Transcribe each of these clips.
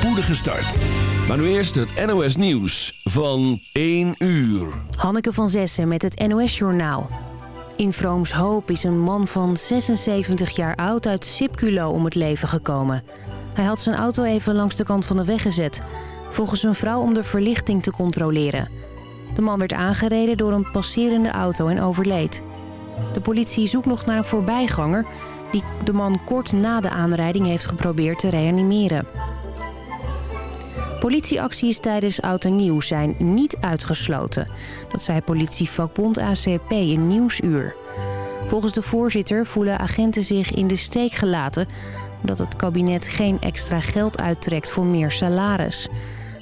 spoedige start. Maar nu eerst het NOS Nieuws van 1 uur. Hanneke van Zessen met het NOS Journaal. In Vroomshoop is een man van 76 jaar oud uit Sipculo om het leven gekomen. Hij had zijn auto even langs de kant van de weg gezet. Volgens een vrouw om de verlichting te controleren. De man werd aangereden door een passerende auto en overleed. De politie zoekt nog naar een voorbijganger... die de man kort na de aanrijding heeft geprobeerd te reanimeren. Politieacties tijdens Oud en Nieuw zijn niet uitgesloten. Dat zei politievakbond ACP in Nieuwsuur. Volgens de voorzitter voelen agenten zich in de steek gelaten... omdat het kabinet geen extra geld uittrekt voor meer salaris.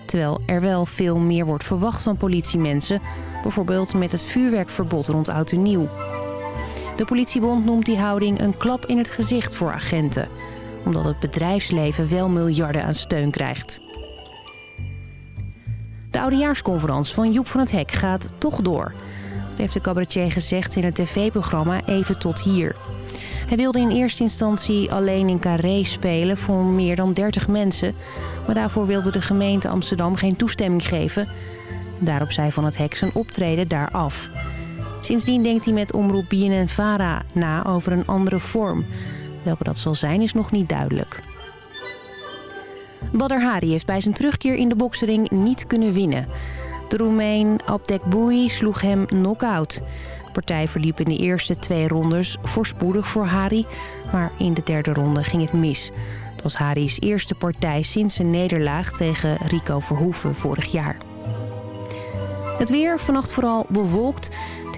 Terwijl er wel veel meer wordt verwacht van politiemensen... bijvoorbeeld met het vuurwerkverbod rond Oud en Nieuw. De politiebond noemt die houding een klap in het gezicht voor agenten... omdat het bedrijfsleven wel miljarden aan steun krijgt. De oudejaarsconferentie van Joep van het Hek gaat toch door. Dat heeft de cabaretier gezegd in het tv-programma Even tot hier. Hij wilde in eerste instantie alleen in Carré spelen voor meer dan 30 mensen. Maar daarvoor wilde de gemeente Amsterdam geen toestemming geven. Daarop zei Van het Hek zijn optreden daar af. Sindsdien denkt hij met omroep en Vara na over een andere vorm. Welke dat zal zijn is nog niet duidelijk. Badr Hari heeft bij zijn terugkeer in de boksering niet kunnen winnen. De Roemeen Abdek Boui sloeg hem knock-out. De partij verliep in de eerste twee rondes voorspoedig voor Hari... maar in de derde ronde ging het mis. Dat was Hari's eerste partij sinds zijn nederlaag tegen Rico Verhoeven vorig jaar. Het weer, vannacht vooral bewolkt.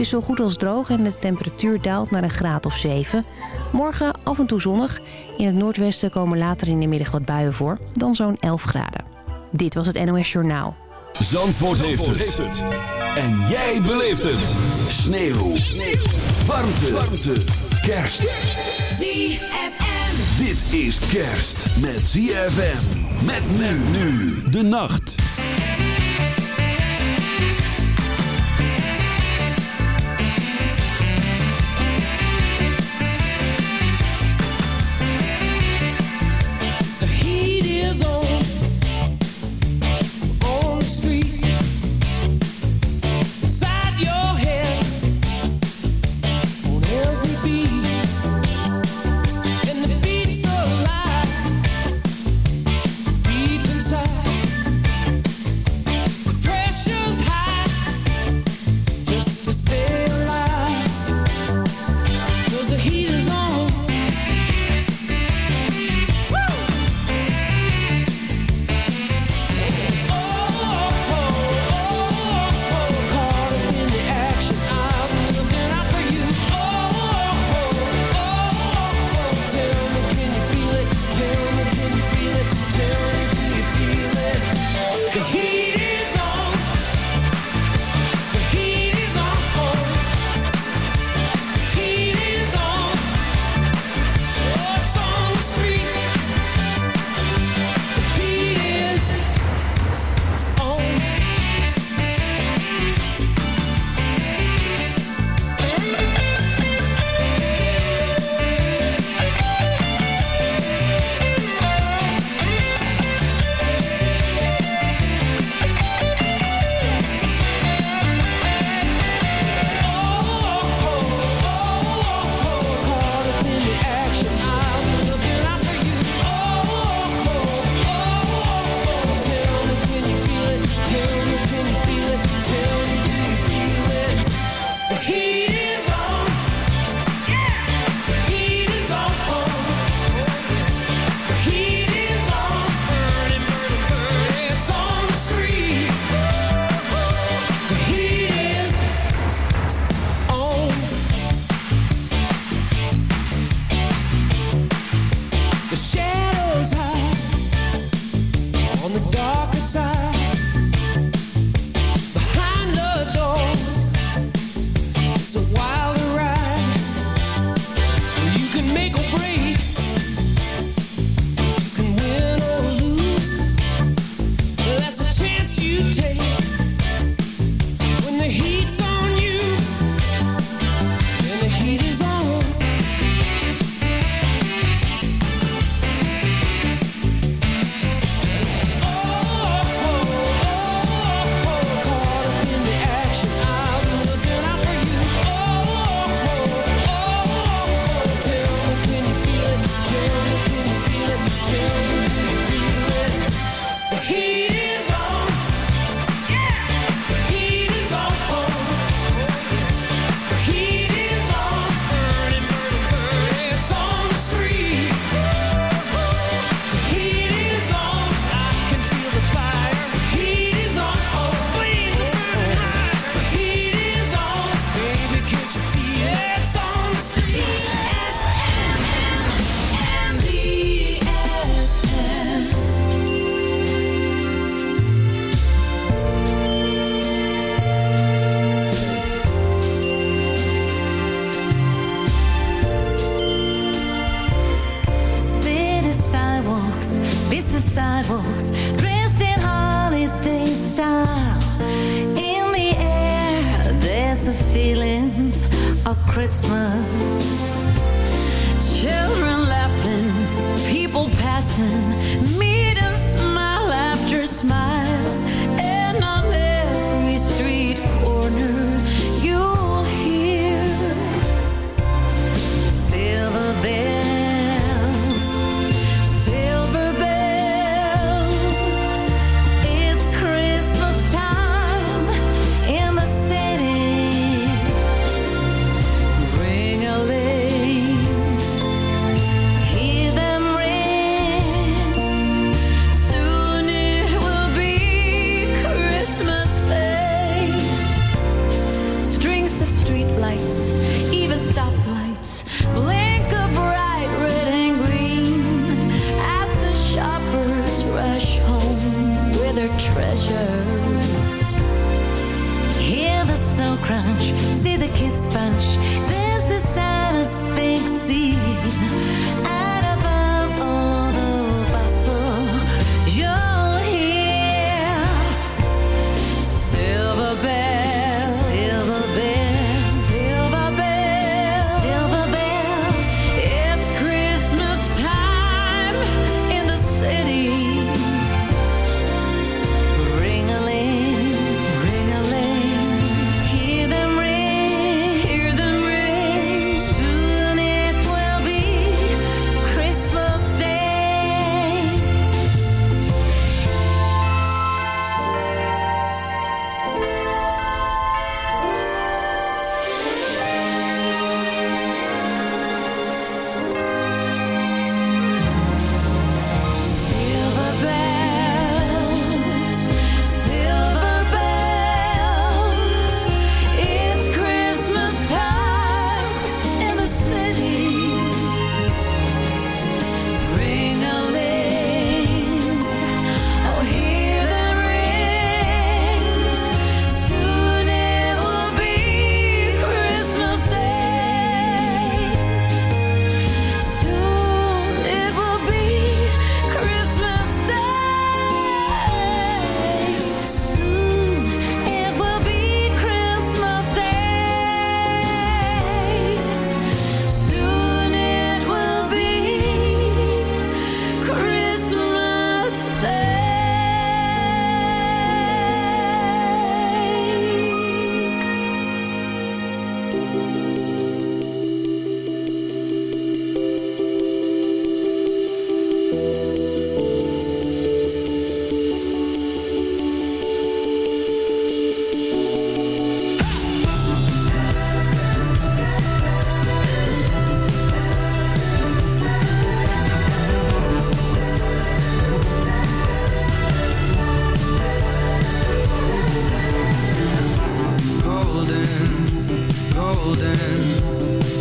Het is zo goed als droog en de temperatuur daalt naar een graad of 7. Morgen af en toe zonnig. In het noordwesten komen later in de middag wat buien voor. Dan zo'n 11 graden. Dit was het NOS Journaal. Zandvoort, heeft, het. En jij beleeft het. Sneeuw. Sneeuw. Warmte. Warmte. Kerst. ZFM. Dit is kerst met ZFM. Met men nu. De nacht.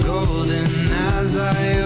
Golden as I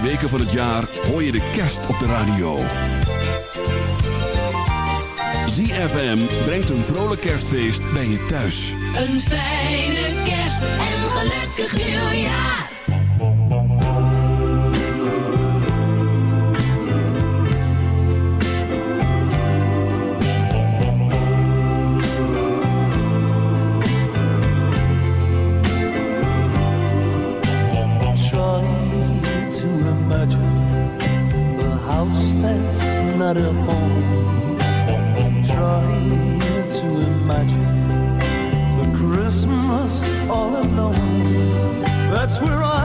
weken van het jaar hoor je de kerst op de radio. Zie FM brengt een vrolijk kerstfeest bij je thuis. Een fijne kerst en een gelukkig nieuwjaar. not at home. Trying to imagine the Christmas all alone. That's where I.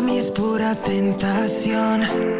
mami es pura tentación.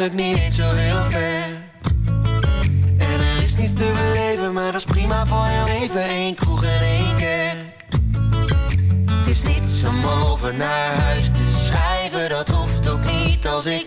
eigenlijk niet zo heel ver. En er is niets te beleven, maar dat is prima voor heel even. één kroeg en één kerk. Het is niets om over naar huis te schrijven, dat hoeft ook niet als ik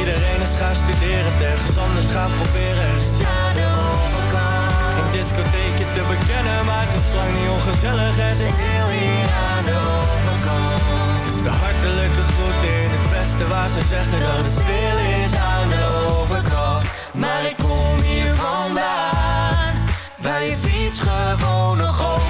Iedereen is gaan studeren, ergens anders gaan proberen. Overkant. Geen discotheekje te bekennen, maar het is lang niet ongezellig. Het is stil hier aan de overkant. Is de hartelijke groet in het westen waar ze zeggen dat het stil is aan de overkant. Maar ik kom hier vandaan, waar je fiets gewoon nog overland.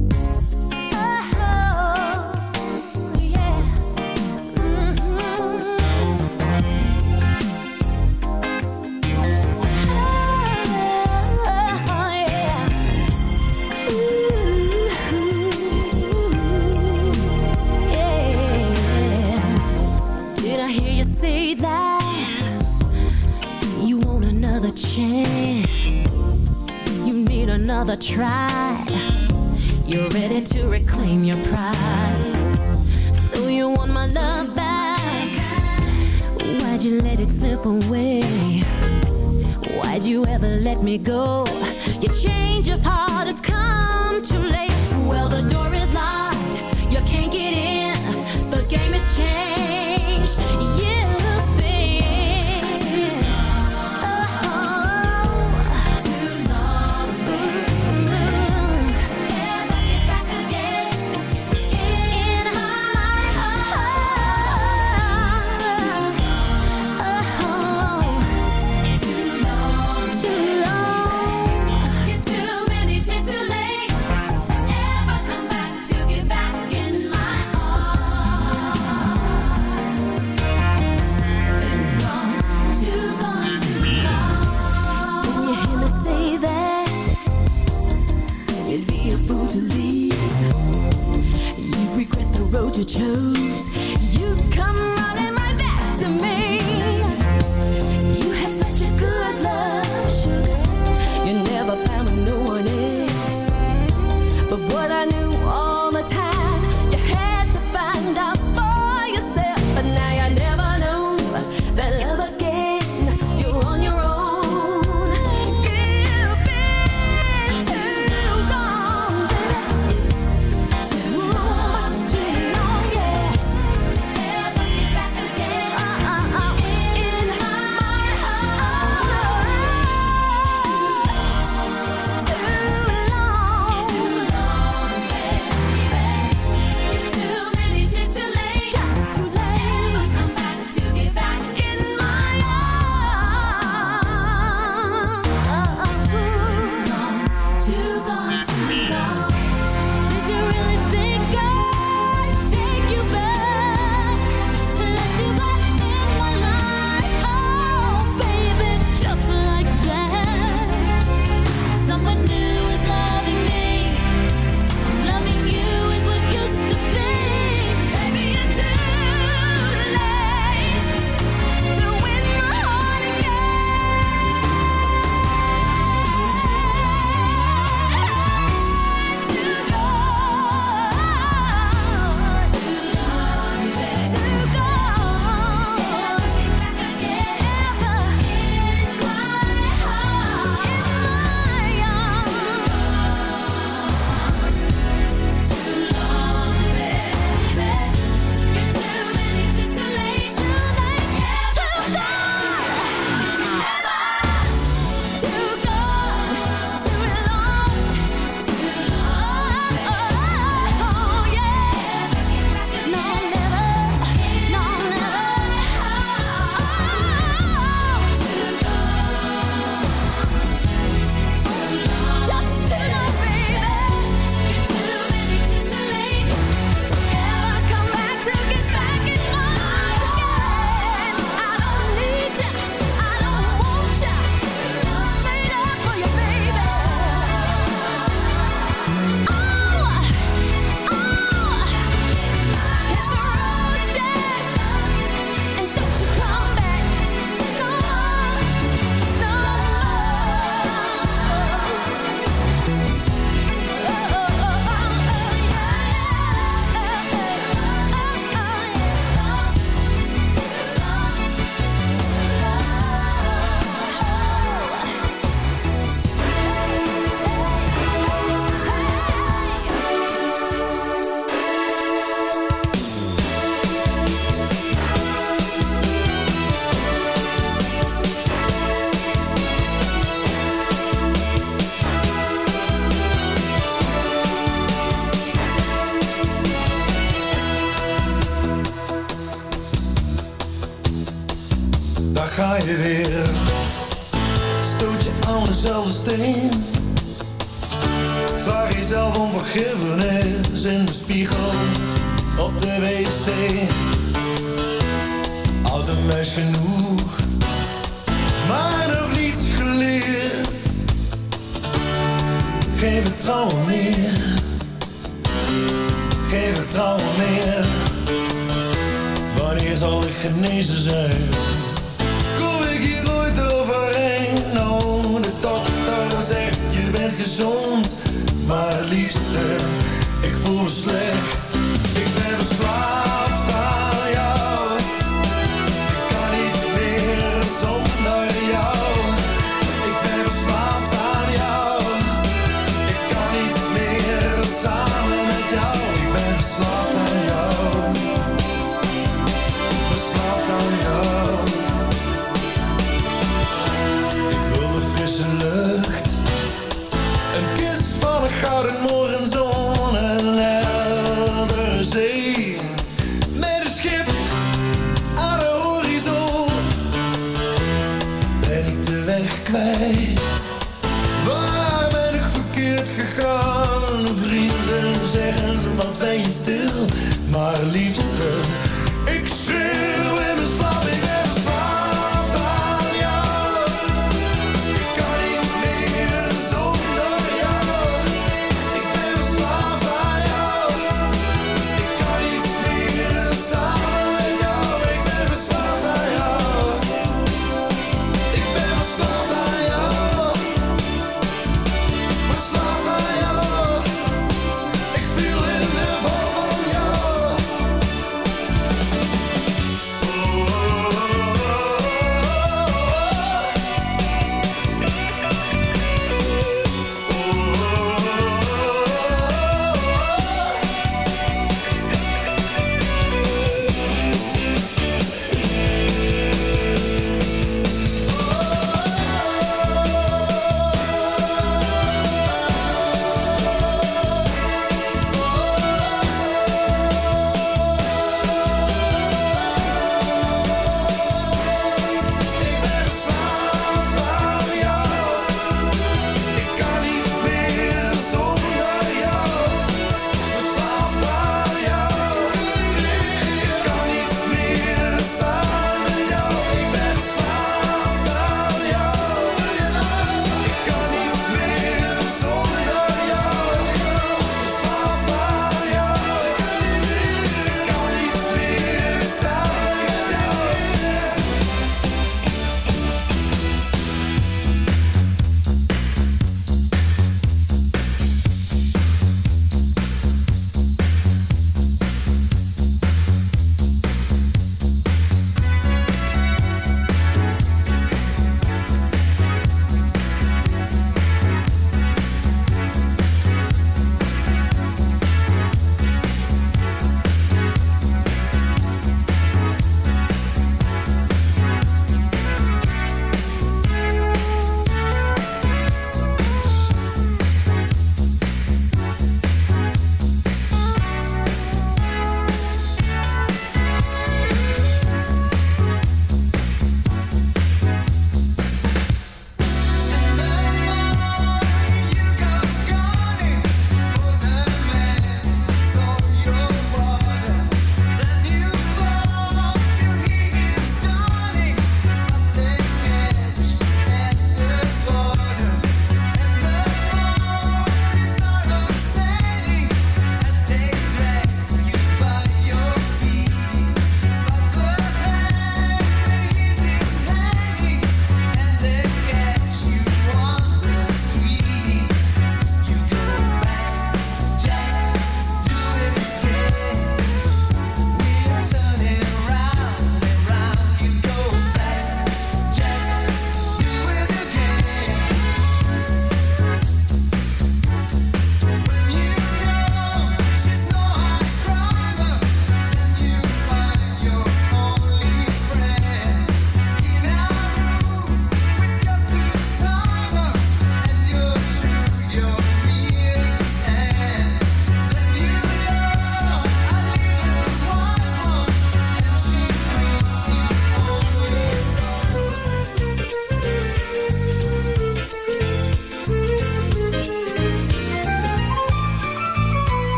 Another try. You're ready to reclaim your prize. So you want my love back? Why'd you let it slip away? Why'd you ever let me go? Your change of heart has come